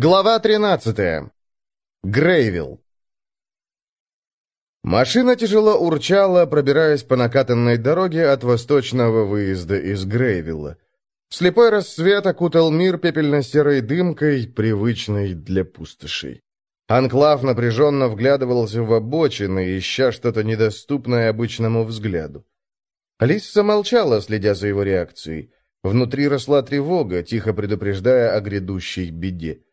Глава 13. Грейвилл. Машина тяжело урчала, пробираясь по накатанной дороге от восточного выезда из Грейвилла. Слепой рассвет окутал мир пепельно-серой дымкой, привычной для пустошей. Анклав напряженно вглядывался в обочины, ища что-то недоступное обычному взгляду. Алиса молчала, следя за его реакцией. Внутри росла тревога, тихо предупреждая о грядущей беде.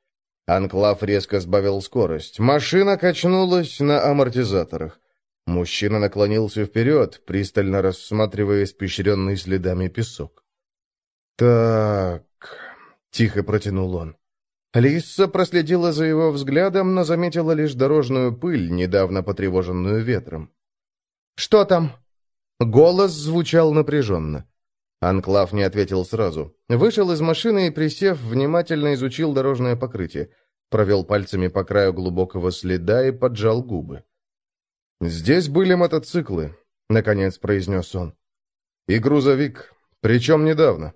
Анклав резко сбавил скорость. Машина качнулась на амортизаторах. Мужчина наклонился вперед, пристально рассматривая испещренный следами песок. «Так...» — тихо протянул он. Лисса проследила за его взглядом, но заметила лишь дорожную пыль, недавно потревоженную ветром. «Что там?» Голос звучал напряженно. Анклав не ответил сразу. Вышел из машины и, присев, внимательно изучил дорожное покрытие. Провел пальцами по краю глубокого следа и поджал губы. «Здесь были мотоциклы», — наконец произнес он. «И грузовик. Причем недавно».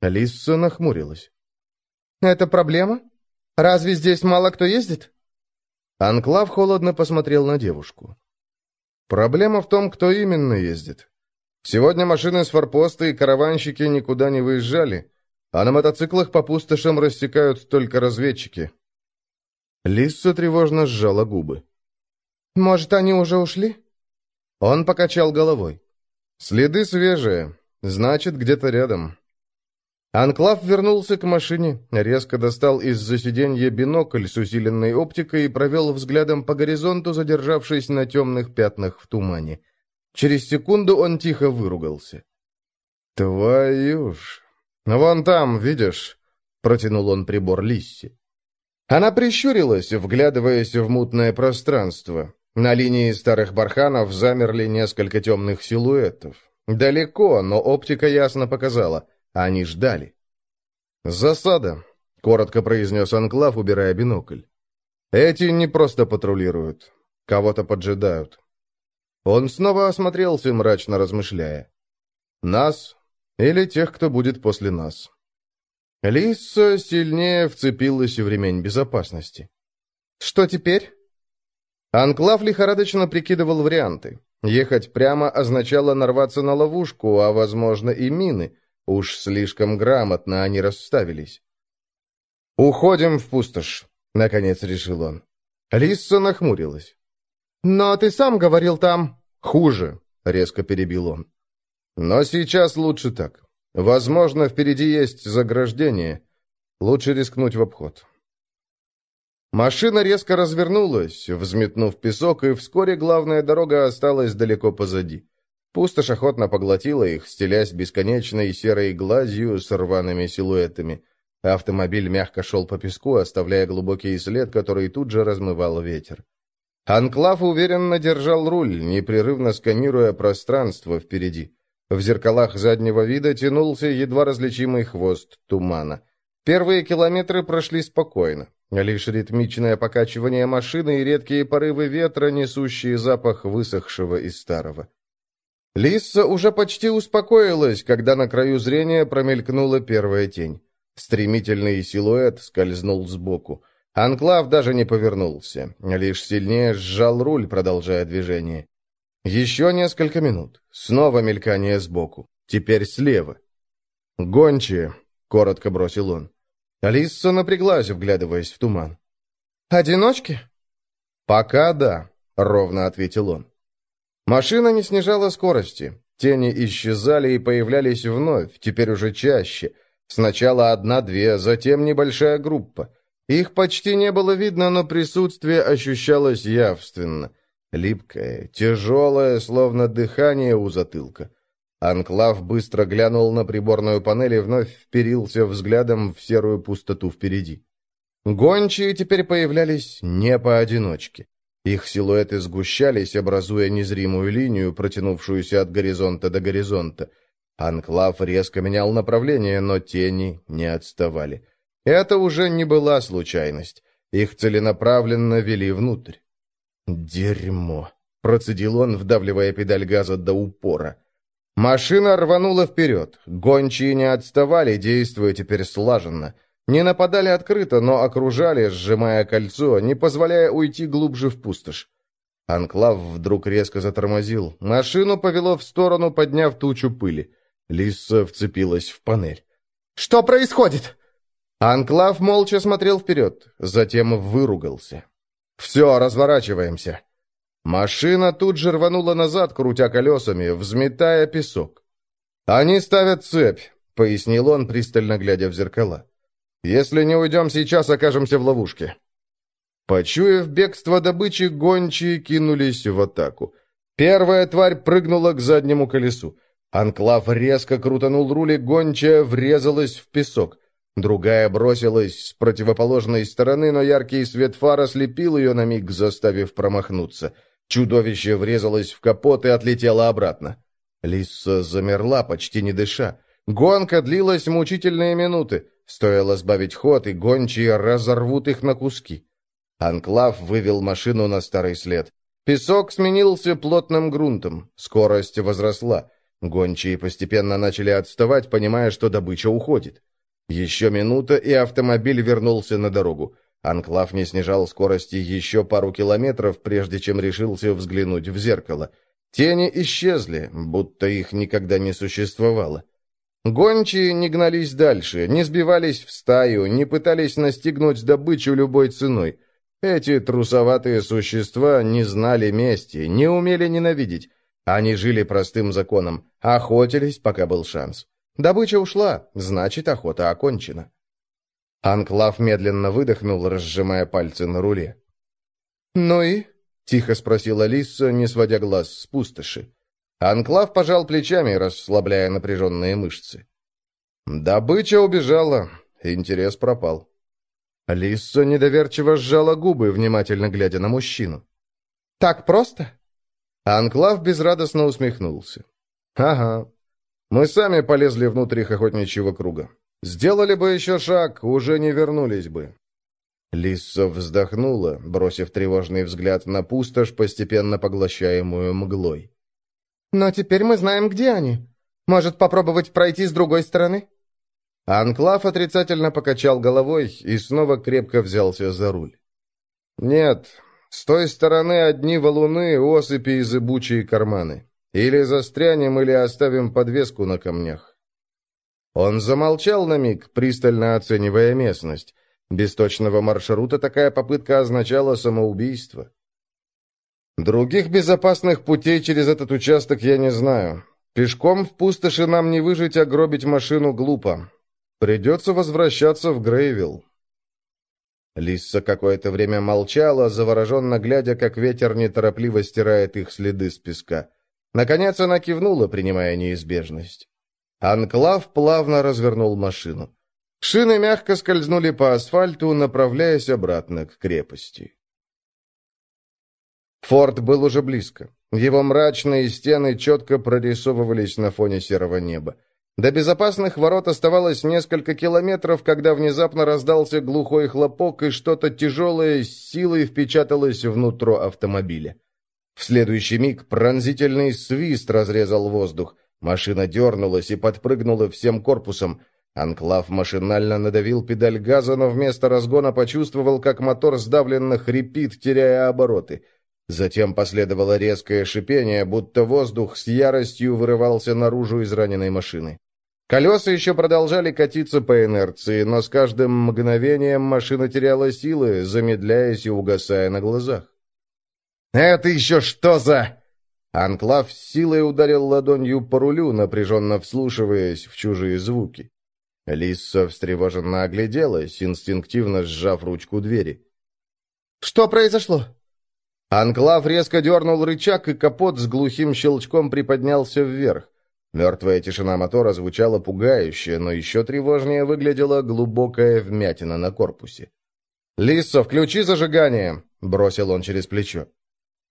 Алиса нахмурилась. «Это проблема? Разве здесь мало кто ездит?» Анклав холодно посмотрел на девушку. «Проблема в том, кто именно ездит. Сегодня машины с форпоста и караванщики никуда не выезжали, а на мотоциклах по пустошам рассекают только разведчики. Лисса тревожно сжала губы. «Может, они уже ушли?» Он покачал головой. «Следы свежие. Значит, где-то рядом». Анклав вернулся к машине, резко достал из-за сиденья бинокль с усиленной оптикой и провел взглядом по горизонту, задержавшись на темных пятнах в тумане. Через секунду он тихо выругался. «Твою ж! Вон там, видишь?» — протянул он прибор Лисси. Она прищурилась, вглядываясь в мутное пространство. На линии старых барханов замерли несколько темных силуэтов. Далеко, но оптика ясно показала. Они ждали. «Засада», — коротко произнес Анклав, убирая бинокль. «Эти не просто патрулируют. Кого-то поджидают. Он снова осмотрелся, мрачно размышляя. «Нас или тех, кто будет после нас?» Лиса сильнее вцепилась в ремень безопасности. «Что теперь?» Анклав лихорадочно прикидывал варианты. Ехать прямо означало нарваться на ловушку, а, возможно, и мины. Уж слишком грамотно они расставились. «Уходим в пустошь», — наконец решил он. Лисса нахмурилась. «Но ты сам говорил там...» «Хуже», — резко перебил он. «Но сейчас лучше так. Возможно, впереди есть заграждение. Лучше рискнуть в обход». Машина резко развернулась, взметнув песок, и вскоре главная дорога осталась далеко позади. Пустошь охотно поглотила их, стелясь бесконечной серой глазью с рваными силуэтами. Автомобиль мягко шел по песку, оставляя глубокий след, который тут же размывал ветер. Анклав уверенно держал руль, непрерывно сканируя пространство впереди. В зеркалах заднего вида тянулся едва различимый хвост тумана. Первые километры прошли спокойно. Лишь ритмичное покачивание машины и редкие порывы ветра, несущие запах высохшего и старого. Лисса уже почти успокоилась, когда на краю зрения промелькнула первая тень. Стремительный силуэт скользнул сбоку. Анклав даже не повернулся, лишь сильнее сжал руль, продолжая движение. Еще несколько минут. Снова мелькание сбоку. Теперь слева. «Гончие», — коротко бросил он. Алиса напряглась, вглядываясь в туман. «Одиночки?» «Пока да», — ровно ответил он. Машина не снижала скорости. Тени исчезали и появлялись вновь, теперь уже чаще. Сначала одна-две, затем небольшая группа. Их почти не было видно, но присутствие ощущалось явственно. Липкое, тяжелое, словно дыхание у затылка. Анклав быстро глянул на приборную панель и вновь вперился взглядом в серую пустоту впереди. Гончие теперь появлялись не поодиночке. Их силуэты сгущались, образуя незримую линию, протянувшуюся от горизонта до горизонта. Анклав резко менял направление, но тени не отставали. Это уже не была случайность. Их целенаправленно вели внутрь. «Дерьмо!» — процедил он, вдавливая педаль газа до упора. Машина рванула вперед. Гончие не отставали, действуя теперь слаженно. Не нападали открыто, но окружали, сжимая кольцо, не позволяя уйти глубже в пустошь. Анклав вдруг резко затормозил. Машину повело в сторону, подняв тучу пыли. Лиса вцепилась в панель. «Что происходит?» Анклав молча смотрел вперед, затем выругался. «Все, разворачиваемся». Машина тут же рванула назад, крутя колесами, взметая песок. «Они ставят цепь», — пояснил он, пристально глядя в зеркала. «Если не уйдем сейчас, окажемся в ловушке». Почуяв бегство добычи, гончие кинулись в атаку. Первая тварь прыгнула к заднему колесу. Анклав резко крутанул руль, и гончая врезалась в песок. Другая бросилась с противоположной стороны, но яркий свет фара слепил ее на миг, заставив промахнуться. Чудовище врезалось в капот и отлетело обратно. Лиса замерла, почти не дыша. Гонка длилась мучительные минуты. Стоило сбавить ход, и гончие разорвут их на куски. Анклав вывел машину на старый след. Песок сменился плотным грунтом. Скорость возросла. Гончие постепенно начали отставать, понимая, что добыча уходит. Еще минута, и автомобиль вернулся на дорогу. Анклав не снижал скорости еще пару километров, прежде чем решился взглянуть в зеркало. Тени исчезли, будто их никогда не существовало. Гончие не гнались дальше, не сбивались в стаю, не пытались настигнуть добычу любой ценой. Эти трусоватые существа не знали мести, не умели ненавидеть. Они жили простым законом, охотились, пока был шанс. Добыча ушла, значит, охота окончена. Анклав медленно выдохнул, разжимая пальцы на руле. «Ну и?» — тихо спросила Лиса, не сводя глаз с пустоши. Анклав пожал плечами, расслабляя напряженные мышцы. Добыча убежала, интерес пропал. Лиса недоверчиво сжала губы, внимательно глядя на мужчину. «Так просто?» Анклав безрадостно усмехнулся. «Ага, мы сами полезли внутрь их охотничьего круга. Сделали бы еще шаг, уже не вернулись бы. Лисса вздохнула, бросив тревожный взгляд на пустошь, постепенно поглощаемую мглой. «Но теперь мы знаем, где они. Может, попробовать пройти с другой стороны?» Анклав отрицательно покачал головой и снова крепко взялся за руль. «Нет, с той стороны одни валуны, осыпи и зыбучие карманы. Или застрянем, или оставим подвеску на камнях. Он замолчал на миг, пристально оценивая местность. Без точного маршрута такая попытка означала самоубийство. Других безопасных путей через этот участок я не знаю. Пешком в пустоши нам не выжить, а гробить машину глупо. Придется возвращаться в Грейвилл. Лисса какое-то время молчала, завороженно глядя, как ветер неторопливо стирает их следы с песка. Наконец она кивнула, принимая неизбежность. Анклав плавно развернул машину. Шины мягко скользнули по асфальту, направляясь обратно к крепости. Форт был уже близко. Его мрачные стены четко прорисовывались на фоне серого неба. До безопасных ворот оставалось несколько километров, когда внезапно раздался глухой хлопок, и что-то тяжелое с силой впечаталось внутрь автомобиля. В следующий миг пронзительный свист разрезал воздух. Машина дернулась и подпрыгнула всем корпусом. Анклав машинально надавил педаль газа, но вместо разгона почувствовал, как мотор сдавленно хрипит, теряя обороты. Затем последовало резкое шипение, будто воздух с яростью вырывался наружу из раненой машины. Колеса еще продолжали катиться по инерции, но с каждым мгновением машина теряла силы, замедляясь и угасая на глазах. «Это еще что за...» Анклав с силой ударил ладонью по рулю, напряженно вслушиваясь в чужие звуки. Лисса встревоженно огляделась, инстинктивно сжав ручку двери. «Что произошло?» Анклав резко дернул рычаг, и капот с глухим щелчком приподнялся вверх. Мертвая тишина мотора звучала пугающе, но еще тревожнее выглядела глубокая вмятина на корпусе. «Лисса, включи зажигание!» — бросил он через плечо.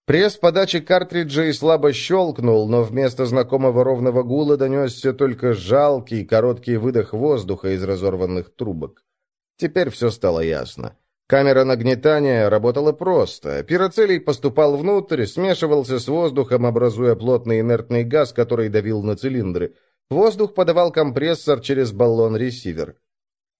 Пресс подачи картриджей слабо щелкнул, но вместо знакомого ровного гула донесся только жалкий, короткий выдох воздуха из разорванных трубок. Теперь все стало ясно. Камера нагнетания работала просто. Пироцелий поступал внутрь, смешивался с воздухом, образуя плотный инертный газ, который давил на цилиндры. Воздух подавал компрессор через баллон-ресивер.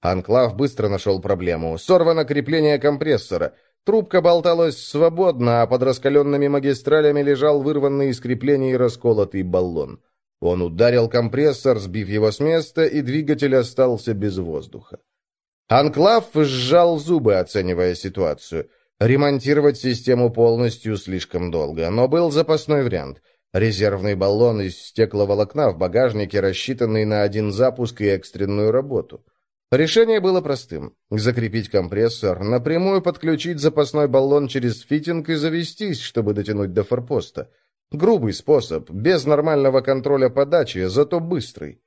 Анклав быстро нашел проблему. Сорвано крепление компрессора. Трубка болталась свободно, а под раскаленными магистралями лежал вырванный из креплений расколотый баллон. Он ударил компрессор, сбив его с места, и двигатель остался без воздуха. Анклав сжал зубы, оценивая ситуацию. Ремонтировать систему полностью слишком долго, но был запасной вариант. Резервный баллон из стекловолокна в багажнике, рассчитанный на один запуск и экстренную работу. Решение было простым. Закрепить компрессор, напрямую подключить запасной баллон через фитинг и завестись, чтобы дотянуть до форпоста. Грубый способ, без нормального контроля подачи, зато быстрый.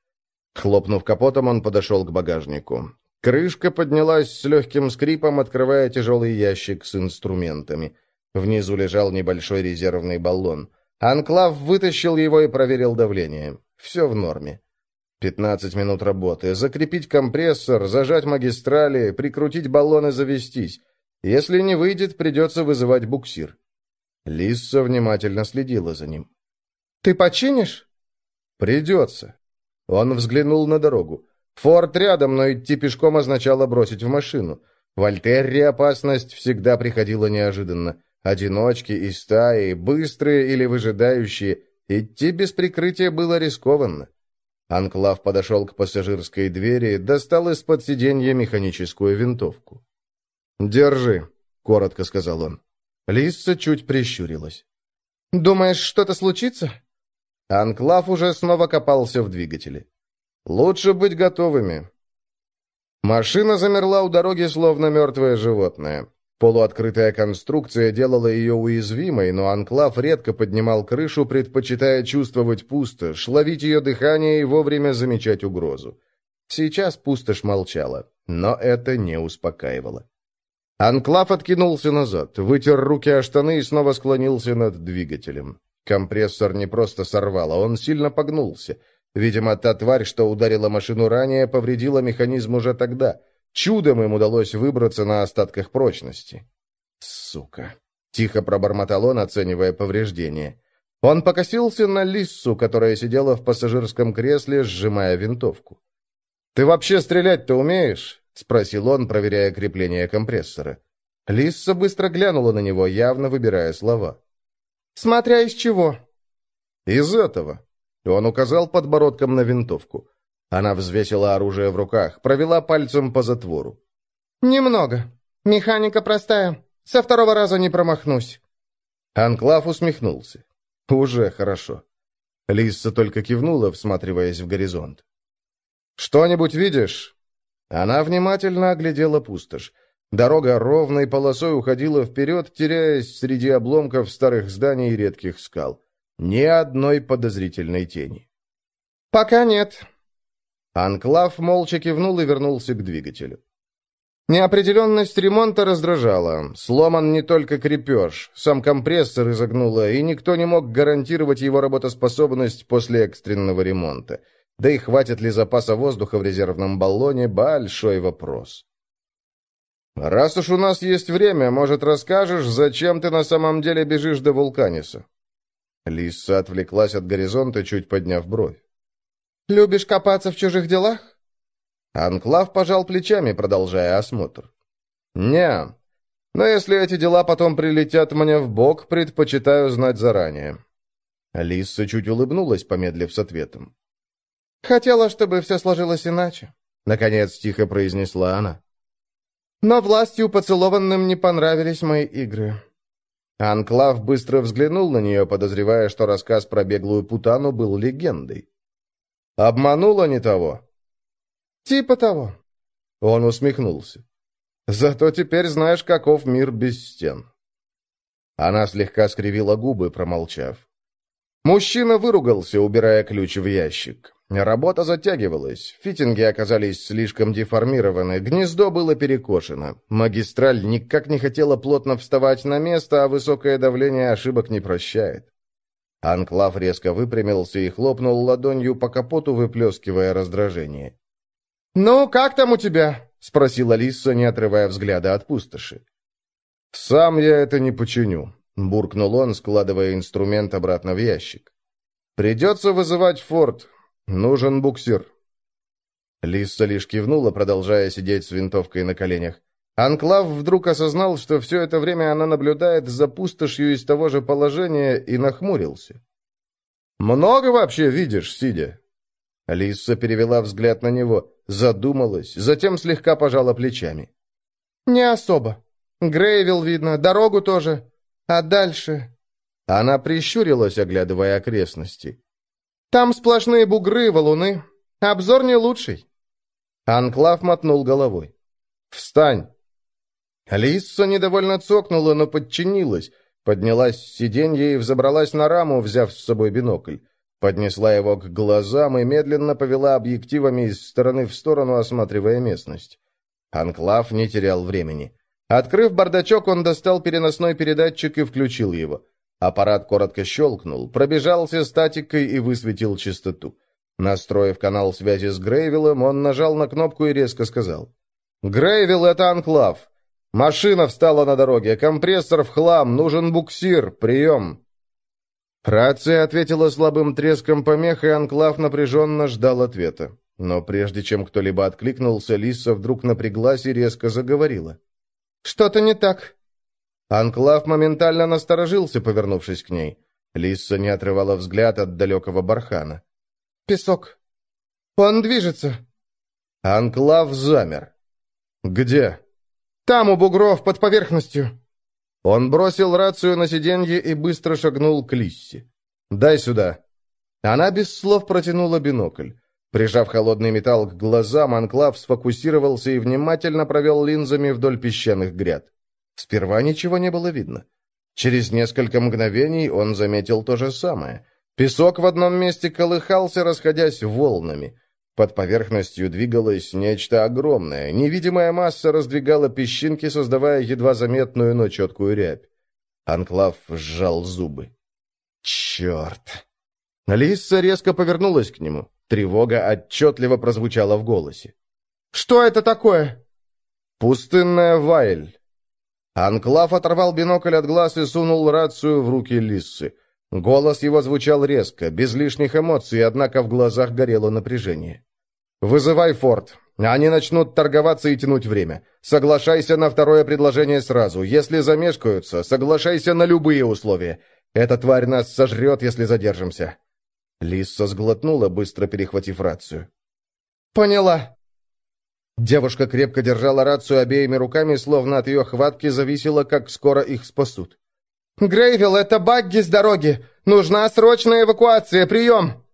Хлопнув капотом, он подошел к багажнику. Крышка поднялась с легким скрипом, открывая тяжелый ящик с инструментами. Внизу лежал небольшой резервный баллон. Анклав вытащил его и проверил давление. Все в норме. Пятнадцать минут работы. Закрепить компрессор, зажать магистрали, прикрутить баллон и завестись. Если не выйдет, придется вызывать буксир. Лисса внимательно следила за ним. «Ты починишь?» «Придется». Он взглянул на дорогу. Форт рядом, но идти пешком означало бросить в машину. В Альтерре опасность всегда приходила неожиданно. Одиночки и стаи, быстрые или выжидающие. Идти без прикрытия было рискованно. Анклав подошел к пассажирской двери, достал из-под сиденья механическую винтовку. «Держи», — коротко сказал он. Лисса чуть прищурилась. «Думаешь, что-то случится?» Анклав уже снова копался в двигателе. «Лучше быть готовыми». Машина замерла у дороги, словно мертвое животное. Полуоткрытая конструкция делала ее уязвимой, но Анклав редко поднимал крышу, предпочитая чувствовать пустошь, ловить ее дыхание и вовремя замечать угрозу. Сейчас пустошь молчала, но это не успокаивало. Анклав откинулся назад, вытер руки о штаны и снова склонился над двигателем. Компрессор не просто сорвало, он сильно погнулся. Видимо, та тварь, что ударила машину ранее, повредила механизм уже тогда. Чудом им удалось выбраться на остатках прочности. «Сука!» — тихо пробормотал он, оценивая повреждения. Он покосился на Лиссу, которая сидела в пассажирском кресле, сжимая винтовку. «Ты вообще стрелять-то умеешь?» — спросил он, проверяя крепление компрессора. Лисса быстро глянула на него, явно выбирая слова. «Смотря из чего?» «Из этого». Он указал подбородком на винтовку. Она взвесила оружие в руках, провела пальцем по затвору. «Немного. Механика простая. Со второго раза не промахнусь». Анклав усмехнулся. «Уже хорошо». Лисса только кивнула, всматриваясь в горизонт. «Что-нибудь видишь?» Она внимательно оглядела пустошь. Дорога ровной полосой уходила вперед, теряясь среди обломков старых зданий и редких скал. Ни одной подозрительной тени. «Пока нет». Анклав молча кивнул и вернулся к двигателю. Неопределенность ремонта раздражала. Сломан не только крепеж, сам компрессор изогнуло, и никто не мог гарантировать его работоспособность после экстренного ремонта. Да и хватит ли запаса воздуха в резервном баллоне – большой вопрос. «Раз уж у нас есть время, может, расскажешь, зачем ты на самом деле бежишь до Вулканиса?» Лиса отвлеклась от горизонта, чуть подняв бровь. «Любишь копаться в чужих делах?» Анклав пожал плечами, продолжая осмотр. «Не, но если эти дела потом прилетят мне в бок, предпочитаю знать заранее». Лиса чуть улыбнулась, помедлив с ответом. Хотела, чтобы все сложилось иначе», — наконец тихо произнесла она. «Но властью поцелованным не понравились мои игры». Анклав быстро взглянул на нее, подозревая, что рассказ про беглую путану был легендой. «Обманула не того?» «Типа того». Он усмехнулся. «Зато теперь знаешь, каков мир без стен». Она слегка скривила губы, промолчав. Мужчина выругался, убирая ключ в ящик. Работа затягивалась, фитинги оказались слишком деформированы, гнездо было перекошено, магистраль никак не хотела плотно вставать на место, а высокое давление ошибок не прощает. Анклав резко выпрямился и хлопнул ладонью по капоту, выплескивая раздражение. «Ну, как там у тебя?» — спросила Лисса, не отрывая взгляда от пустоши. «Сам я это не починю», — буркнул он, складывая инструмент обратно в ящик. «Придется вызывать форт. Нужен буксир. Лисса лишь кивнула, продолжая сидеть с винтовкой на коленях. Анклав вдруг осознал, что все это время она наблюдает за пустошью из того же положения, и нахмурился. «Много вообще видишь, сидя?» Лисса перевела взгляд на него, задумалась, затем слегка пожала плечами. «Не особо. Грейвил видно, дорогу тоже. А дальше...» Она прищурилась, оглядывая окрестности. «Там сплошные бугры, валуны. Обзор не лучший». Анклав мотнул головой. «Встань!» Лисса недовольно цокнула, но подчинилась. Поднялась с сиденья и взобралась на раму, взяв с собой бинокль. Поднесла его к глазам и медленно повела объективами из стороны в сторону, осматривая местность. Анклав не терял времени. Открыв бардачок, он достал переносной передатчик и включил его. Аппарат коротко щелкнул, пробежался статикой и высветил частоту. Настроив канал связи с Грейвиллом, он нажал на кнопку и резко сказал. «Грейвилл — это Анклав. Машина встала на дороге, компрессор в хлам, нужен буксир, прием!» Рация ответила слабым треском помех, и Анклав напряженно ждал ответа. Но прежде чем кто-либо откликнулся, Лиса вдруг напряглась и резко заговорила. «Что-то не так». Анклав моментально насторожился, повернувшись к ней. Лиса не отрывала взгляд от далекого бархана. «Песок. Он движется». Анклав замер. «Где?» «Там, у бугров, под поверхностью». Он бросил рацию на сиденье и быстро шагнул к Лиссе. «Дай сюда». Она без слов протянула бинокль. Прижав холодный металл к глазам, Анклав сфокусировался и внимательно провел линзами вдоль песчаных гряд. Сперва ничего не было видно. Через несколько мгновений он заметил то же самое. Песок в одном месте колыхался, расходясь волнами. Под поверхностью двигалось нечто огромное. Невидимая масса раздвигала песчинки, создавая едва заметную, но четкую рябь. Анклав сжал зубы. «Черт!» Лисса резко повернулась к нему. Тревога отчетливо прозвучала в голосе. «Что это такое?» «Пустынная Вайль». Анклав оторвал бинокль от глаз и сунул рацию в руки Лиссы. Голос его звучал резко, без лишних эмоций, однако в глазах горело напряжение. «Вызывай форт. Они начнут торговаться и тянуть время. Соглашайся на второе предложение сразу. Если замешкаются, соглашайся на любые условия. Эта тварь нас сожрет, если задержимся». Лисса сглотнула, быстро перехватив рацию. «Поняла». Девушка крепко держала рацию обеими руками, словно от ее хватки зависело, как скоро их спасут. «Грейвилл, это багги с дороги! Нужна срочная эвакуация! Прием!»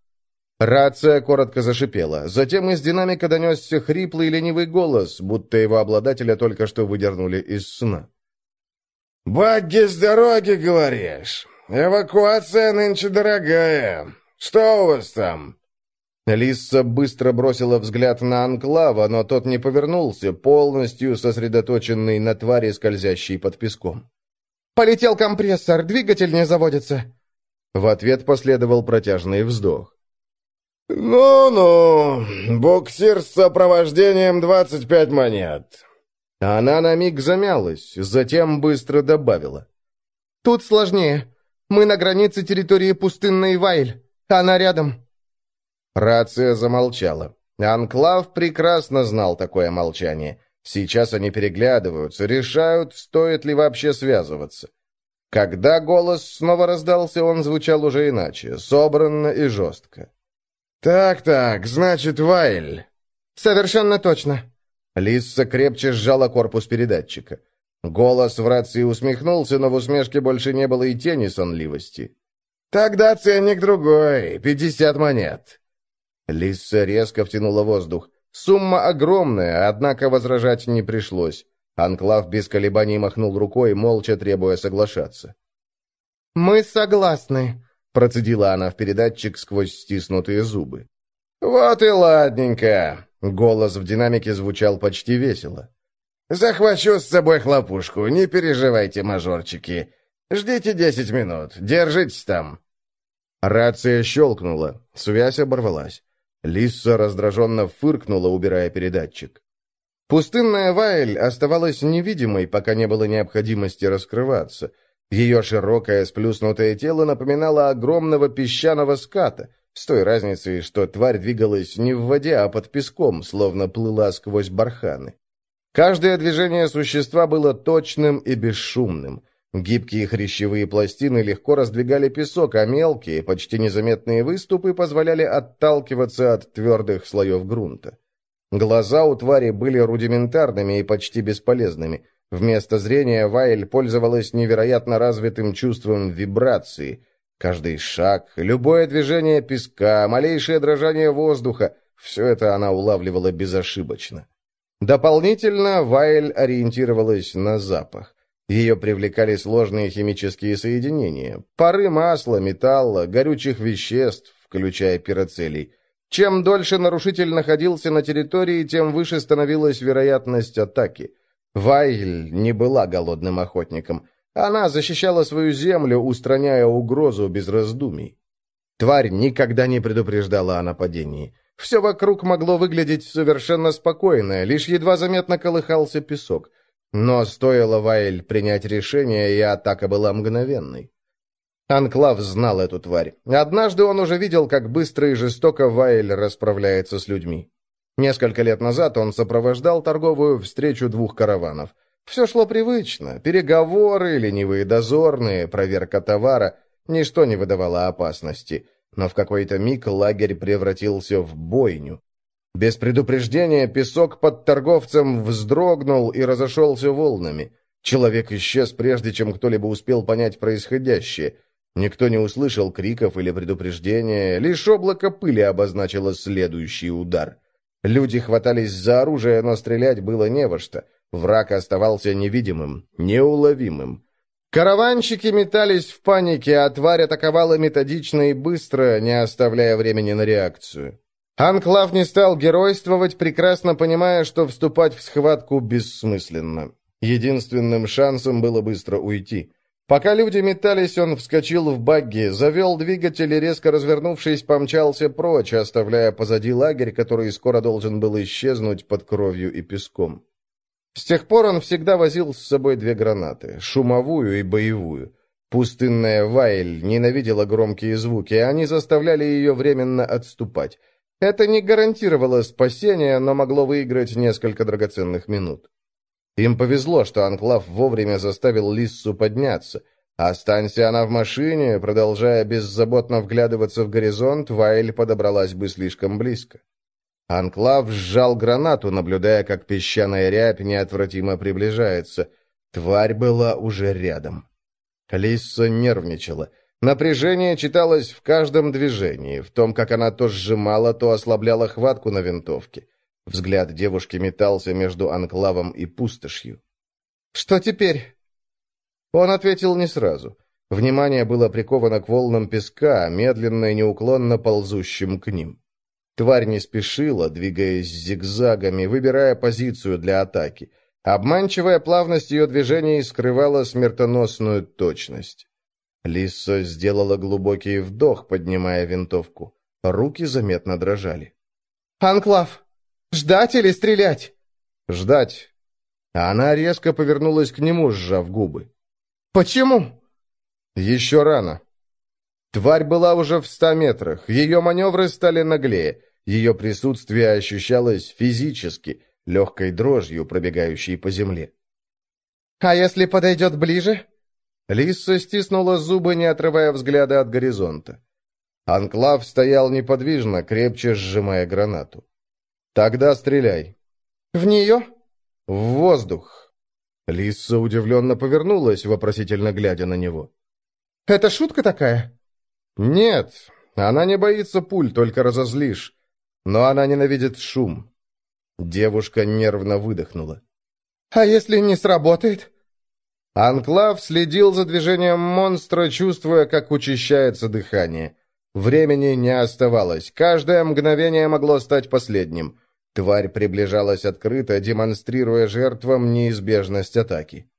Рация коротко зашипела. Затем из динамика донесся хриплый ленивый голос, будто его обладателя только что выдернули из сна. «Багги с дороги, говоришь? Эвакуация нынче дорогая. Что у вас там?» Лисса быстро бросила взгляд на Анклава, но тот не повернулся, полностью сосредоточенный на твари, скользящей под песком. «Полетел компрессор, двигатель не заводится!» В ответ последовал протяжный вздох. «Ну-ну, буксир с сопровождением двадцать пять монет». Она на миг замялась, затем быстро добавила. «Тут сложнее. Мы на границе территории пустынной Вайль. Она рядом». Рация замолчала. Анклав прекрасно знал такое молчание. Сейчас они переглядываются, решают, стоит ли вообще связываться. Когда голос снова раздался, он звучал уже иначе, собранно и жестко. «Так-так, значит, Вайль». «Совершенно точно». Лисса крепче сжала корпус передатчика. Голос в рации усмехнулся, но в усмешке больше не было и тени сонливости. «Тогда ценник другой, пятьдесят монет». Лисса резко втянула воздух. Сумма огромная, однако возражать не пришлось. Анклав без колебаний махнул рукой, молча требуя соглашаться. «Мы согласны», Процедила она в передатчик сквозь стиснутые зубы. «Вот и ладненько!» Голос в динамике звучал почти весело. «Захвачу с собой хлопушку, не переживайте, мажорчики. Ждите десять минут, держитесь там». Рация щелкнула, связь оборвалась. Лисса раздраженно фыркнула, убирая передатчик. Пустынная Вайль оставалась невидимой, пока не было необходимости раскрываться — ее широкое сплюснутое тело напоминало огромного песчаного ската, с той разницей, что тварь двигалась не в воде, а под песком, словно плыла сквозь барханы. Каждое движение существа было точным и бесшумным. Гибкие хрящевые пластины легко раздвигали песок, а мелкие, почти незаметные выступы позволяли отталкиваться от твердых слоев грунта. Глаза у твари были рудиментарными и почти бесполезными. Вместо зрения Вайль пользовалась невероятно развитым чувством вибрации. Каждый шаг, любое движение песка, малейшее дрожание воздуха — все это она улавливала безошибочно. Дополнительно Вайль ориентировалась на запах. Ее привлекали сложные химические соединения, пары масла, металла, горючих веществ, включая пироцелий. Чем дольше нарушитель находился на территории, тем выше становилась вероятность атаки. Вайль не была голодным охотником. Она защищала свою землю, устраняя угрозу без раздумий. Тварь никогда не предупреждала о нападении. Все вокруг могло выглядеть совершенно спокойно, лишь едва заметно колыхался песок. Но стоило Вайль принять решение, и атака была мгновенной. Анклав знал эту тварь. Однажды он уже видел, как быстро и жестоко Вайль расправляется с людьми. Несколько лет назад он сопровождал торговую встречу двух караванов. Все шло привычно. Переговоры, ленивые дозорные, проверка товара. Ничто не выдавало опасности. Но в какой-то миг лагерь превратился в бойню. Без предупреждения песок под торговцем вздрогнул и разошелся волнами. Человек исчез, прежде чем кто-либо успел понять происходящее. Никто не услышал криков или предупреждения, лишь облако пыли обозначило следующий удар. Люди хватались за оружие, но стрелять было не во что. Враг оставался невидимым, неуловимым. Караванщики метались в панике, а тварь атаковала методично и быстро, не оставляя времени на реакцию. Анклав не стал геройствовать, прекрасно понимая, что вступать в схватку бессмысленно. Единственным шансом было быстро уйти. Пока люди метались, он вскочил в багги, завел двигатель и, резко развернувшись, помчался прочь, оставляя позади лагерь, который скоро должен был исчезнуть под кровью и песком. С тех пор он всегда возил с собой две гранаты — шумовую и боевую. Пустынная Вайль ненавидела громкие звуки, и они заставляли ее временно отступать. Это не гарантировало спасения, но могло выиграть несколько драгоценных минут. Им повезло, что Анклав вовремя заставил Лиссу подняться. Останься она в машине, продолжая беззаботно вглядываться в горизонт, Вайль подобралась бы слишком близко. Анклав сжал гранату, наблюдая, как песчаная рябь неотвратимо приближается. Тварь была уже рядом. Лисса нервничала. Напряжение читалось в каждом движении, в том, как она то сжимала, то ослабляла хватку на винтовке. Взгляд девушки метался между анклавом и пустошью. «Что теперь?» Он ответил не сразу. Внимание было приковано к волнам песка, медленно и неуклонно ползущим к ним. Тварь не спешила, двигаясь зигзагами, выбирая позицию для атаки. Обманчивая плавность ее движений скрывала смертоносную точность. Лиса сделала глубокий вдох, поднимая винтовку. Руки заметно дрожали. «Анклав! Ждать или стрелять?» «Ждать». Она резко повернулась к нему, сжав губы. «Почему?» «Еще рано». Тварь была уже в ста метрах, ее маневры стали наглее, ее присутствие ощущалось физически, легкой дрожью, пробегающей по земле. «А если подойдет ближе?» Лисса стиснула зубы, не отрывая взгляда от горизонта. Анклав стоял неподвижно, крепче сжимая гранату. «Тогда стреляй». «В нее?» «В воздух». Лисса удивленно повернулась, вопросительно глядя на него. «Это шутка такая?» «Нет, она не боится пуль, только разозлишь. Но она ненавидит шум». Девушка нервно выдохнула. «А если не сработает?» Анклав следил за движением монстра, чувствуя, как учащается дыхание. Времени не оставалось. Каждое мгновение могло стать последним. Тварь приближалась открыто, демонстрируя жертвам неизбежность атаки.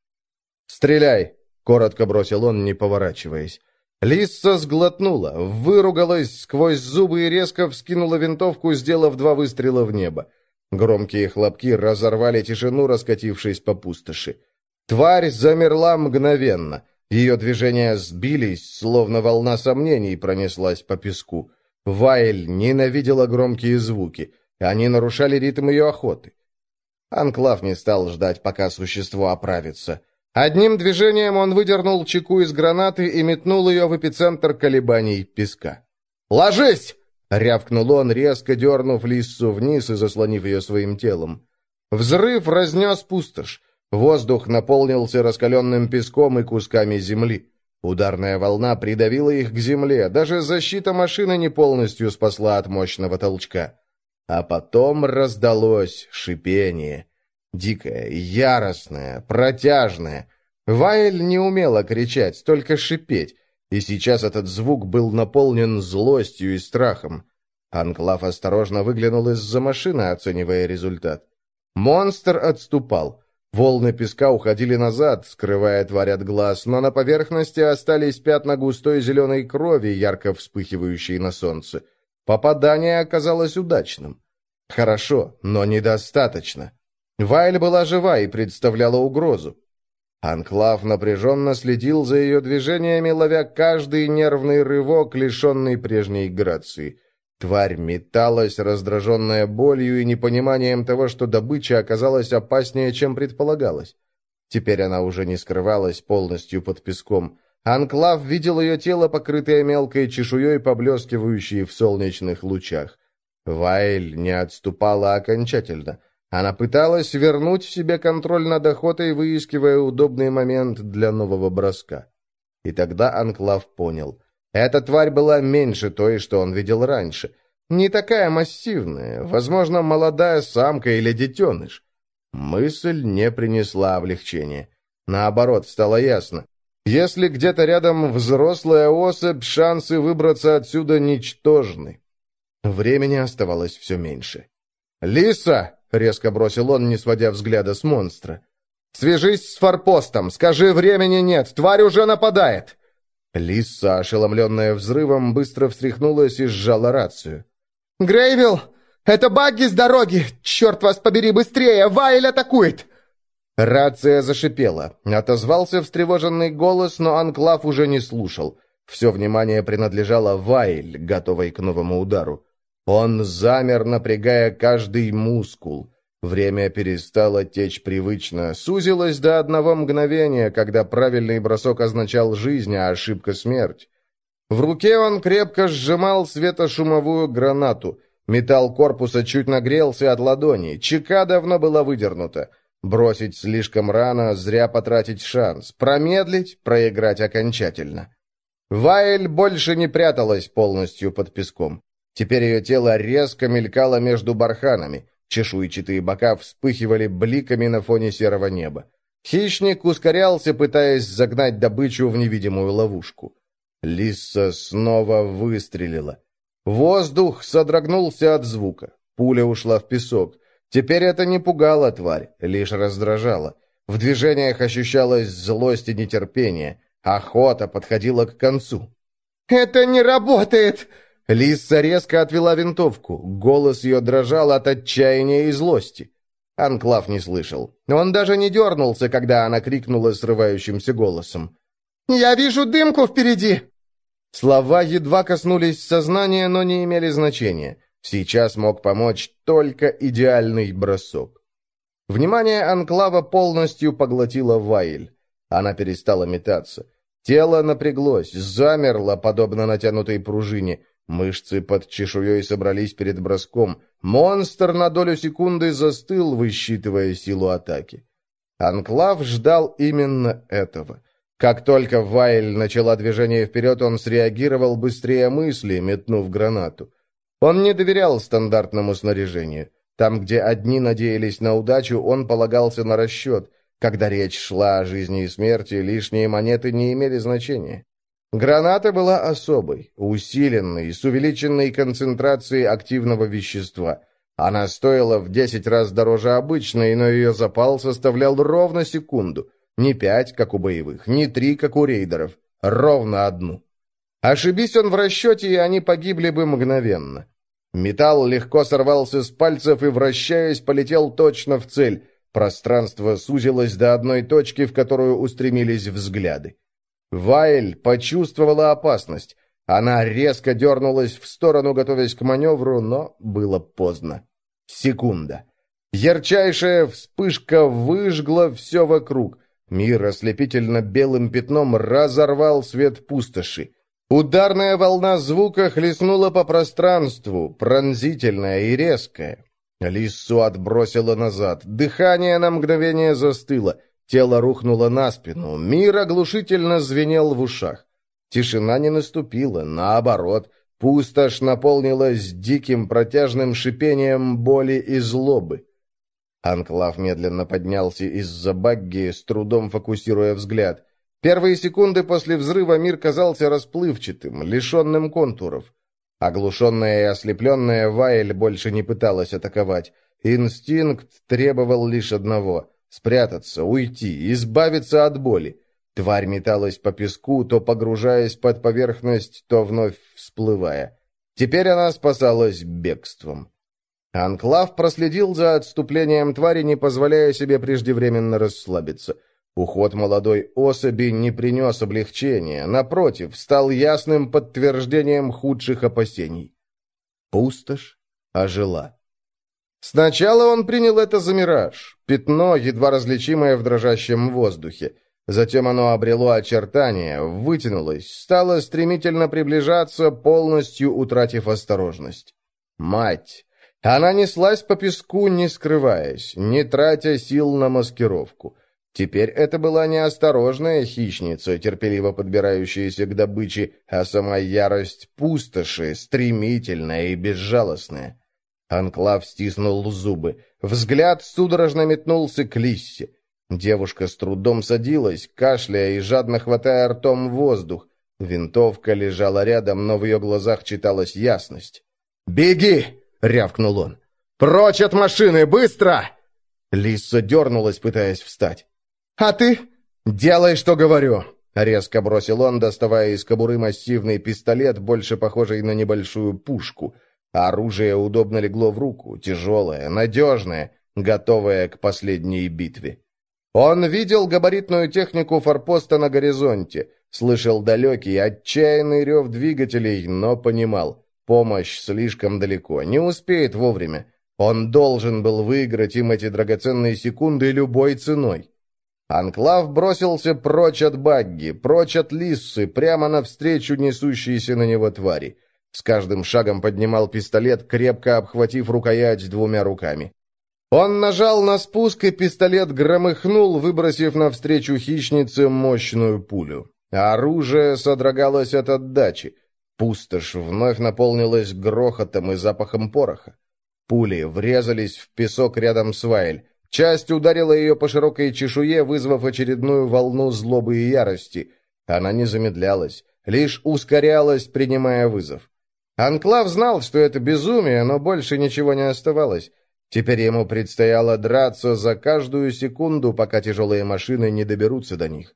«Стреляй!» — коротко бросил он, не поворачиваясь. Лисса сглотнула, выругалась сквозь зубы и резко вскинула винтовку, сделав два выстрела в небо. Громкие хлопки разорвали тишину, раскатившись по пустоши. Тварь замерла мгновенно. Ее движения сбились, словно волна сомнений пронеслась по песку. Вайль ненавидела громкие звуки. Они нарушали ритм ее охоты. Анклав не стал ждать, пока существо оправится. Одним движением он выдернул чеку из гранаты и метнул ее в эпицентр колебаний песка. «Ложись!» — рявкнул он, резко дернув Лиссу вниз и заслонив ее своим телом. Взрыв разнес пустошь. Воздух наполнился раскаленным песком и кусками земли. Ударная волна придавила их к земле, даже защита машины не полностью спасла от мощного толчка. А потом раздалось шипение. Дикое, яростное, протяжное. Вайль не умела кричать, только шипеть, и сейчас этот звук был наполнен злостью и страхом. Анклав осторожно выглянул из-за машины, оценивая результат. Монстр отступал. Волны песка уходили назад, скрывая тварь от глаз, но на поверхности остались пятна густой зеленой крови, ярко вспыхивающей на солнце. Попадание оказалось удачным. Хорошо, но недостаточно. Вайль была жива и представляла угрозу. Анклав напряженно следил за ее движениями, ловя каждый нервный рывок, лишенный прежней грации. Тварь металась, раздраженная болью и непониманием того, что добыча оказалась опаснее, чем предполагалось. Теперь она уже не скрывалась полностью под песком. Анклав видел ее тело, покрытое мелкой чешуей, поблескивающей в солнечных лучах. Вайль не отступала окончательно. Она пыталась вернуть в себе контроль над охотой, выискивая удобный момент для нового броска. И тогда Анклав понял. Эта тварь была меньше той, что он видел раньше. Не такая массивная, возможно, молодая самка или детеныш. Мысль не принесла облегчения. Наоборот, стало ясно. Если где-то рядом взрослая особь, шансы выбраться отсюда ничтожны. Времени оставалось все меньше. «Лиса!» — резко бросил он, не сводя взгляда с монстра. «Свяжись с форпостом! Скажи, времени нет! Тварь уже нападает!» Лиса, ошеломленная взрывом, быстро встряхнулась и сжала рацию. «Грейвилл! Это багги с дороги! Черт вас побери, быстрее! Вайль атакует!» Рация зашипела. Отозвался встревоженный голос, но Анклав уже не слушал. Все внимание принадлежало Вайль, готовой к новому удару. Он замер, напрягая каждый мускул. Время перестало течь привычно, сузилось до одного мгновения, когда правильный бросок означал жизнь, а ошибка — смерть. В руке он крепко сжимал светошумовую гранату. Металл корпуса чуть нагрелся от ладони, чека давно была выдернута. Бросить слишком рано, зря потратить шанс. Промедлить, проиграть окончательно. Вайль больше не пряталась полностью под песком. Теперь ее тело резко мелькало между барханами. Чешуйчатые бока вспыхивали бликами на фоне серого неба. Хищник ускорялся, пытаясь загнать добычу в невидимую ловушку. Лиса снова выстрелила. Воздух содрогнулся от звука. Пуля ушла в песок. Теперь это не пугало тварь, лишь раздражало. В движениях ощущалась злость и нетерпение. Охота подходила к концу. «Это не работает!» Лиса резко отвела винтовку. Голос ее дрожал от отчаяния и злости. Анклав не слышал. Он даже не дернулся, когда она крикнула срывающимся голосом. «Я вижу дымку впереди!» Слова едва коснулись сознания, но не имели значения. Сейчас мог помочь только идеальный бросок. Внимание Анклава полностью поглотила Вайль. Она перестала метаться. Тело напряглось, замерло, подобно натянутой пружине. Мышцы под чешуей собрались перед броском. Монстр на долю секунды застыл, высчитывая силу атаки. Анклав ждал именно этого. Как только Вайль начала движение вперед, он среагировал быстрее мысли, метнув гранату. Он не доверял стандартному снаряжению. Там, где одни надеялись на удачу, он полагался на расчет. Когда речь шла о жизни и смерти, лишние монеты не имели значения. Граната была особой, усиленной, с увеличенной концентрацией активного вещества. Она стоила в 10 раз дороже обычной, но ее запал составлял ровно секунду. Не пять, как у боевых, не три, как у рейдеров. Ровно одну. Ошибись он в расчете, и они погибли бы мгновенно. Металл легко сорвался с пальцев и, вращаясь, полетел точно в цель. Пространство сузилось до одной точки, в которую устремились взгляды. Вайль почувствовала опасность. Она резко дернулась в сторону, готовясь к маневру, но было поздно. Секунда. Ярчайшая вспышка выжгла все вокруг. Мир ослепительно белым пятном разорвал свет пустоши. Ударная волна звука хлестнула по пространству, пронзительная и резкая. Лиссу отбросило назад. Дыхание на мгновение застыло. Тело рухнуло на спину. Мир оглушительно звенел в ушах. Тишина не наступила, наоборот. Пустошь наполнилась диким протяжным шипением боли и злобы. Анклав медленно поднялся из-за багги, с трудом фокусируя взгляд. Первые секунды после взрыва мир казался расплывчатым, лишенным контуров. Оглушенная и ослепленная Вайль больше не пыталась атаковать. Инстинкт требовал лишь одного — спрятаться, уйти, избавиться от боли. Тварь металась по песку, то погружаясь под поверхность, то вновь всплывая. Теперь она спасалась бегством. Анклав проследил за отступлением твари, не позволяя себе преждевременно расслабиться. Уход молодой особи не принес облегчения, напротив, стал ясным подтверждением худших опасений. Пустошь ожила. Сначала он принял это за мираж, пятно, едва различимое в дрожащем воздухе. Затем оно обрело очертания, вытянулось, стало стремительно приближаться, полностью утратив осторожность. Мать! Она неслась по песку, не скрываясь, не тратя сил на маскировку. Теперь это была не осторожная хищница, терпеливо подбирающаяся к добыче, а сама ярость пустоши, стремительная и безжалостная. Анклав стиснул зубы. Взгляд судорожно метнулся к Лиссе. Девушка с трудом садилась, кашляя и жадно хватая ртом воздух. Винтовка лежала рядом, но в ее глазах читалась ясность. «Беги!» — рявкнул он. «Прочь от машины! Быстро!» Лиса дернулась, пытаясь встать. «А ты?» «Делай, что говорю!» Резко бросил он, доставая из кобуры массивный пистолет, больше похожий на небольшую пушку. Оружие удобно легло в руку, тяжелое, надежное, готовое к последней битве. Он видел габаритную технику форпоста на горизонте, слышал далекий, отчаянный рев двигателей, но понимал, помощь слишком далеко, не успеет вовремя. Он должен был выиграть им эти драгоценные секунды любой ценой. Анклав бросился прочь от багги, прочь от лиссы, прямо навстречу несущейся на него твари. С каждым шагом поднимал пистолет, крепко обхватив рукоять двумя руками. Он нажал на спуск, и пистолет громыхнул, выбросив навстречу хищнице мощную пулю. Оружие содрогалось от отдачи. Пустошь вновь наполнилась грохотом и запахом пороха. Пули врезались в песок рядом с Вайль. Часть ударила ее по широкой чешуе, вызвав очередную волну злобы и ярости. Она не замедлялась, лишь ускорялась, принимая вызов. Анклав знал, что это безумие, но больше ничего не оставалось. Теперь ему предстояло драться за каждую секунду, пока тяжелые машины не доберутся до них.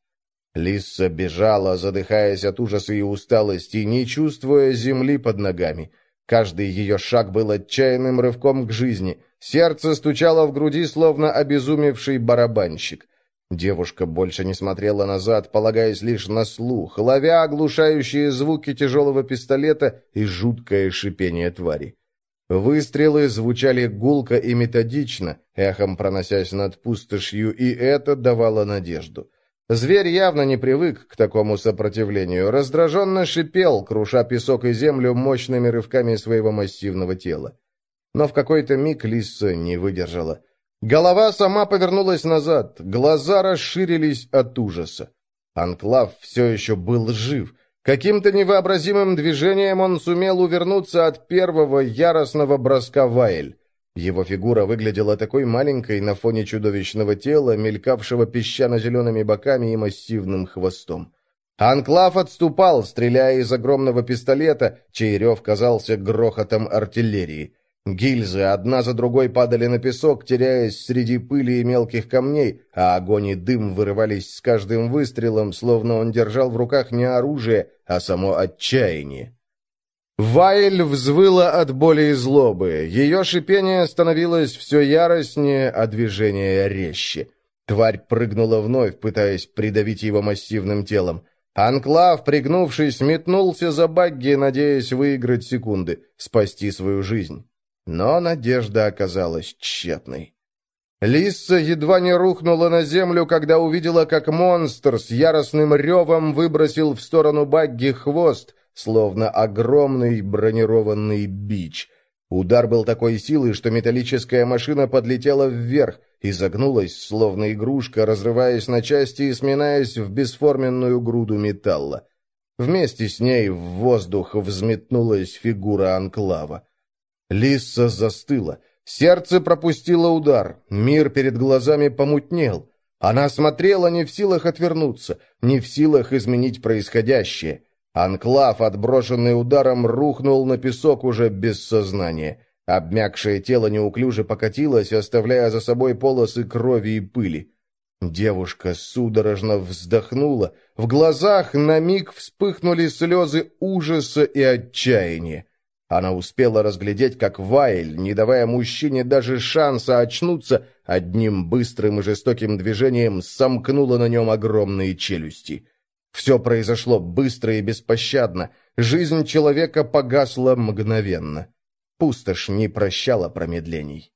Лисса бежала, задыхаясь от ужаса и усталости, не чувствуя земли под ногами. Каждый ее шаг был отчаянным рывком к жизни. Сердце стучало в груди, словно обезумевший барабанщик. Девушка больше не смотрела назад, полагаясь лишь на слух, ловя оглушающие звуки тяжелого пистолета и жуткое шипение твари. Выстрелы звучали гулко и методично, эхом проносясь над пустошью, и это давало надежду. Зверь явно не привык к такому сопротивлению, раздраженно шипел, круша песок и землю мощными рывками своего массивного тела. Но в какой-то миг Лиса не выдержала. Голова сама повернулась назад, глаза расширились от ужаса. Анклав все еще был жив, Каким-то невообразимым движением он сумел увернуться от первого яростного броска Вайль. Его фигура выглядела такой маленькой на фоне чудовищного тела, мелькавшего песчано-зелеными боками и массивным хвостом. Анклав отступал, стреляя из огромного пистолета, чей рев казался грохотом артиллерии. Гильзы одна за другой падали на песок, теряясь среди пыли и мелких камней, а огонь и дым вырывались с каждым выстрелом, словно он держал в руках не оружие, а само отчаяние. Вайль взвыла от боли и злобы. Ее шипение становилось все яростнее, а движение резче. Тварь прыгнула вновь, пытаясь придавить его массивным телом. Анклав, пригнувшись, метнулся за багги, надеясь выиграть секунды, спасти свою жизнь. Но надежда оказалась тщетной. Лисса едва не рухнула на землю, когда увидела, как монстр с яростным ревом выбросил в сторону багги хвост, словно огромный бронированный бич. Удар был такой силы, что металлическая машина подлетела вверх и загнулась, словно игрушка, разрываясь на части и сминаясь в бесформенную груду металла. Вместе с ней в воздух взметнулась фигура анклава. Лисса застыла. Сердце пропустило удар. Мир перед глазами помутнел. Она смотрела не в силах отвернуться, не в силах изменить происходящее. Анклав, отброшенный ударом, рухнул на песок уже без сознания. Обмякшее тело неуклюже покатилось, оставляя за собой полосы крови и пыли. Девушка судорожно вздохнула. В глазах на миг вспыхнули слезы ужаса и отчаяния. Она успела разглядеть, как Вайль, не давая мужчине даже шанса очнуться, одним быстрым и жестоким движением сомкнула на нем огромные челюсти. Все произошло быстро и беспощадно. Жизнь человека погасла мгновенно. Пустошь не прощала промедлений.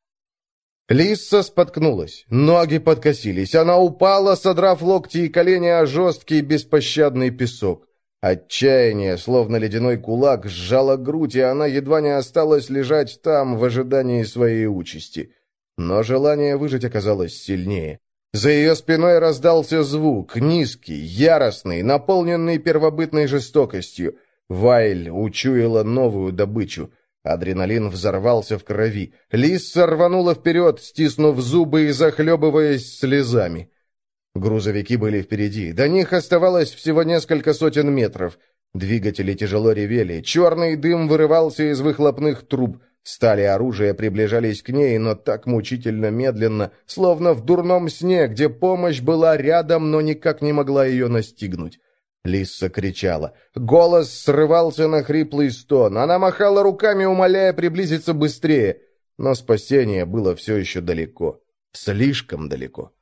Лисса споткнулась, ноги подкосились, она упала, содрав локти и колени о жесткий беспощадный песок. Отчаяние, словно ледяной кулак, сжало грудь, и она едва не осталась лежать там в ожидании своей участи. Но желание выжить оказалось сильнее. За ее спиной раздался звук, низкий, яростный, наполненный первобытной жестокостью. Вайль учуяла новую добычу. Адреналин взорвался в крови. Лис сорванула вперед, стиснув зубы и захлебываясь слезами. Грузовики были впереди. До них оставалось всего несколько сотен метров. Двигатели тяжело ревели. Черный дым вырывался из выхлопных труб. Стали оружия приближались к ней, но так мучительно медленно, словно в дурном сне, где помощь была рядом, но никак не могла ее настигнуть. Лисса кричала. Голос срывался на хриплый стон. Она махала руками, умоляя приблизиться быстрее. Но спасение было все еще далеко. Слишком далеко.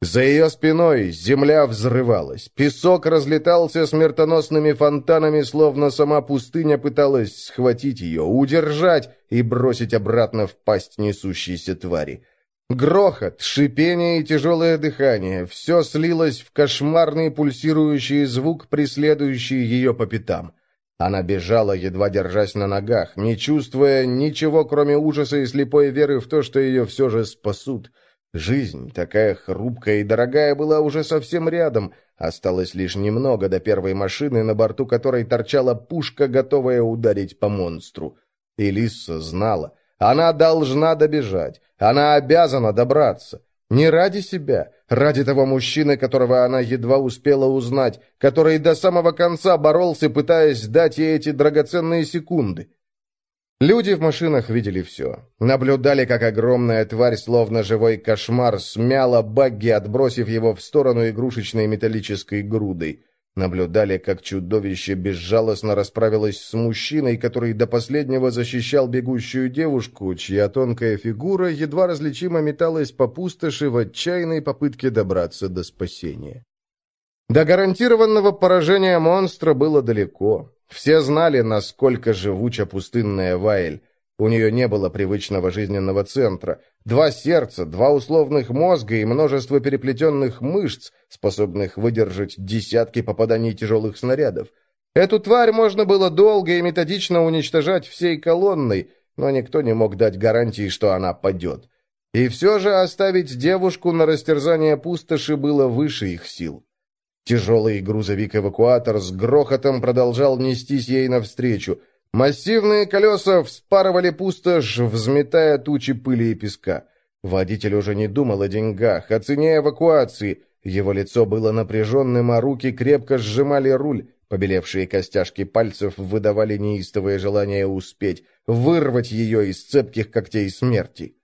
За ее спиной земля взрывалась, песок разлетался смертоносными фонтанами, словно сама пустыня пыталась схватить ее, удержать и бросить обратно в пасть несущейся твари. Грохот, шипение и тяжелое дыхание — все слилось в кошмарный пульсирующий звук, преследующий ее по пятам. Она бежала, едва держась на ногах, не чувствуя ничего, кроме ужаса и слепой веры в то, что ее все же спасут — Жизнь, такая хрупкая и дорогая, была уже совсем рядом. Осталось лишь немного до первой машины, на борту которой торчала пушка, готовая ударить по монстру. Элисса знала. Она должна добежать. Она обязана добраться. Не ради себя, ради того мужчины, которого она едва успела узнать, который до самого конца боролся, пытаясь дать ей эти драгоценные секунды. Люди в машинах видели все. Наблюдали, как огромная тварь, словно живой кошмар, смяла багги, отбросив его в сторону игрушечной металлической грудой. Наблюдали, как чудовище безжалостно расправилось с мужчиной, который до последнего защищал бегущую девушку, чья тонкая фигура едва различимо металась по пустоши в отчаянной попытке добраться до спасения. До гарантированного поражения монстра было далеко. Все знали, насколько живуча пустынная Вайль. У нее не было привычного жизненного центра. Два сердца, два условных мозга и множество переплетенных мышц, способных выдержать десятки попаданий тяжелых снарядов. Эту тварь можно было долго и методично уничтожать всей колонной, но никто не мог дать гарантии, что она падет. И все же оставить девушку на растерзание пустоши было выше их сил. Тяжелый грузовик-эвакуатор с грохотом продолжал нестись ей навстречу. Массивные колеса вспарывали пустошь, взметая тучи пыли и песка. Водитель уже не думал о деньгах, о цене эвакуации. Его лицо было напряженным, а руки крепко сжимали руль. Побелевшие костяшки пальцев выдавали неистовое желание успеть, вырвать ее из цепких когтей смерти.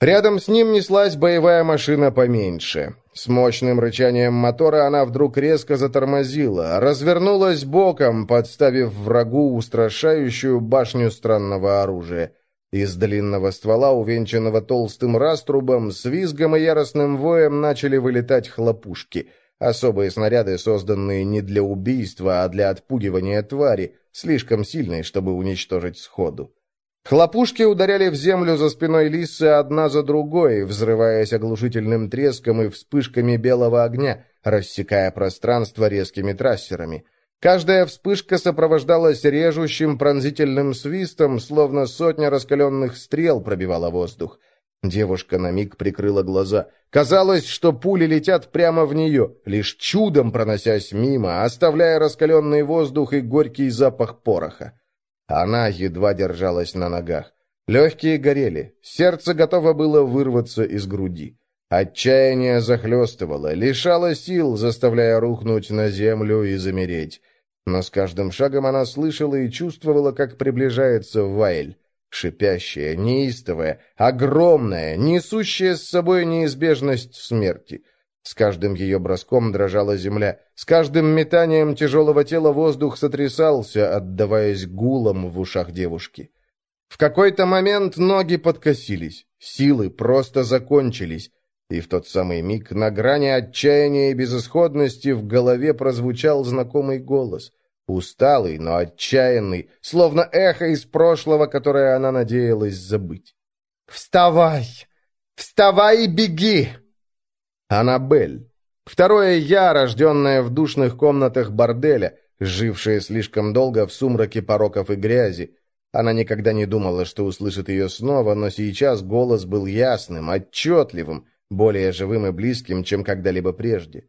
Рядом с ним неслась боевая машина поменьше. С мощным рычанием мотора она вдруг резко затормозила, развернулась боком, подставив врагу устрашающую башню странного оружия. Из длинного ствола, увенчанного толстым раструбом, с визгом и яростным воем начали вылетать хлопушки. Особые снаряды, созданные не для убийства, а для отпугивания твари, слишком сильные, чтобы уничтожить сходу. Хлопушки ударяли в землю за спиной лисы одна за другой, взрываясь оглушительным треском и вспышками белого огня, рассекая пространство резкими трассерами. Каждая вспышка сопровождалась режущим пронзительным свистом, словно сотня раскаленных стрел пробивала воздух. Девушка на миг прикрыла глаза. Казалось, что пули летят прямо в нее, лишь чудом проносясь мимо, оставляя раскаленный воздух и горький запах пороха. Она едва держалась на ногах. Легкие горели, сердце готово было вырваться из груди. Отчаяние захлестывало, лишало сил, заставляя рухнуть на землю и замереть. Но с каждым шагом она слышала и чувствовала, как приближается Вайль. Шипящая, неистовая, огромная, несущая с собой неизбежность смерти. С каждым ее броском дрожала земля, с каждым метанием тяжелого тела воздух сотрясался, отдаваясь гулом в ушах девушки. В какой-то момент ноги подкосились, силы просто закончились, и в тот самый миг на грани отчаяния и безысходности в голове прозвучал знакомый голос — Усталый, но отчаянный, словно эхо из прошлого, которое она надеялась забыть. «Вставай! Вставай и беги!» Аннабель. Второе «я», рожденное в душных комнатах борделя, жившее слишком долго в сумраке пороков и грязи. Она никогда не думала, что услышит ее снова, но сейчас голос был ясным, отчетливым, более живым и близким, чем когда-либо прежде.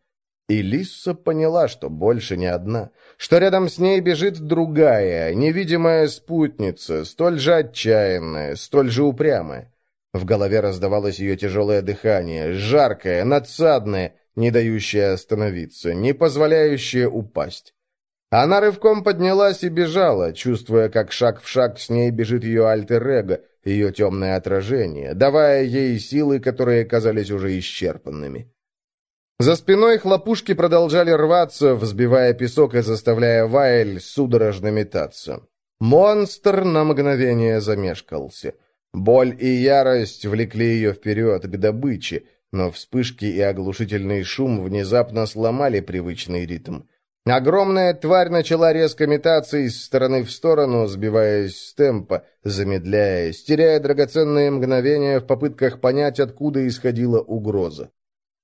И Лисса поняла, что больше не одна, что рядом с ней бежит другая, невидимая спутница, столь же отчаянная, столь же упрямая. В голове раздавалось ее тяжелое дыхание, жаркое, надсадное, не дающее остановиться, не позволяющее упасть. Она рывком поднялась и бежала, чувствуя, как шаг в шаг с ней бежит ее альтер-эго, ее темное отражение, давая ей силы, которые казались уже исчерпанными. За спиной хлопушки продолжали рваться, взбивая песок и заставляя Вайль судорожно метаться. Монстр на мгновение замешкался. Боль и ярость влекли ее вперед, к добыче, но вспышки и оглушительный шум внезапно сломали привычный ритм. Огромная тварь начала резко метаться из стороны в сторону, сбиваясь с темпа, замедляясь, теряя драгоценные мгновения в попытках понять, откуда исходила угроза.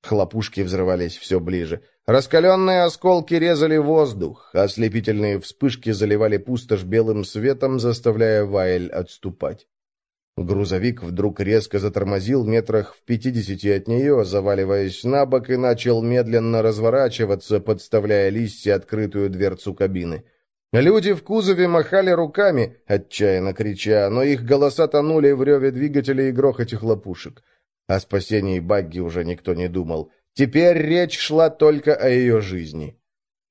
Хлопушки взрывались все ближе. Раскаленные осколки резали воздух, ослепительные вспышки заливали пустошь белым светом, заставляя Вайль отступать. Грузовик вдруг резко затормозил метрах в пятидесяти от нее, заваливаясь на бок и начал медленно разворачиваться, подставляя Лиссе открытую дверцу кабины. Люди в кузове махали руками, отчаянно крича, но их голоса тонули в реве двигателя и грохоте хлопушек. О спасении Багги уже никто не думал. Теперь речь шла только о ее жизни.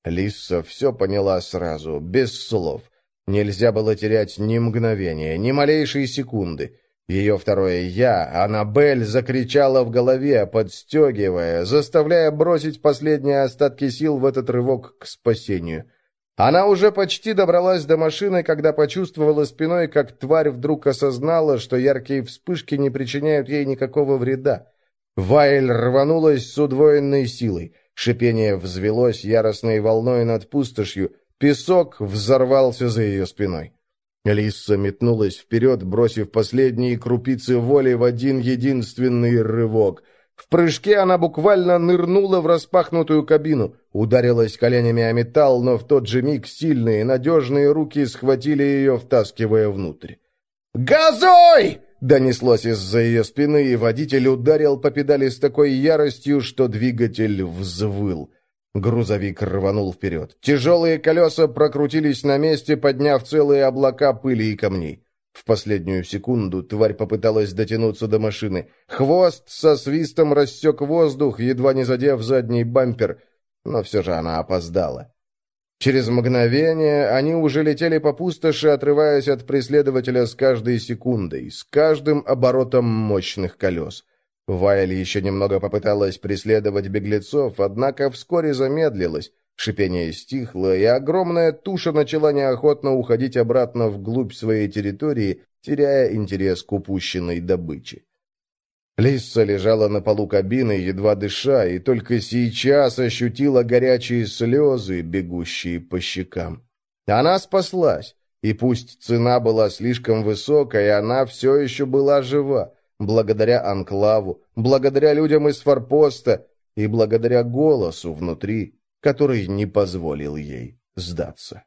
Лисса все поняла сразу, без слов. Нельзя было терять ни мгновения, ни малейшей секунды. Ее второе «я», Аннабель, закричала в голове, подстегивая, заставляя бросить последние остатки сил в этот рывок к спасению. Она уже почти добралась до машины, когда почувствовала спиной, как тварь вдруг осознала, что яркие вспышки не причиняют ей никакого вреда. Вайль рванулась с удвоенной силой. Шипение взвелось яростной волной над пустошью. Песок взорвался за ее спиной. Лисса метнулась вперед, бросив последние крупицы воли в один единственный рывок — в прыжке она буквально нырнула в распахнутую кабину, ударилась коленями о металл, но в тот же миг сильные, надежные руки схватили ее, втаскивая внутрь. «Газуй!» — донеслось из-за ее спины, и водитель ударил по педали с такой яростью, что двигатель взвыл. Грузовик рванул вперед. Тяжелые колеса прокрутились на месте, подняв целые облака пыли и камней. В последнюю секунду тварь попыталась дотянуться до машины. Хвост со свистом рассек воздух, едва не задев задний бампер, но все же она опоздала. Через мгновение они уже летели по пустоши, отрываясь от преследователя с каждой секундой, с каждым оборотом мощных колес. Вайли еще немного попыталась преследовать беглецов, однако вскоре замедлилась, Шипение стихло, и огромная туша начала неохотно уходить обратно вглубь своей территории, теряя интерес к упущенной добыче. Лисса лежала на полу кабины, едва дыша, и только сейчас ощутила горячие слезы, бегущие по щекам. Она спаслась, и пусть цена была слишком высокой, она все еще была жива, благодаря Анклаву, благодаря людям из форпоста и благодаря голосу внутри, который не позволил ей сдаться.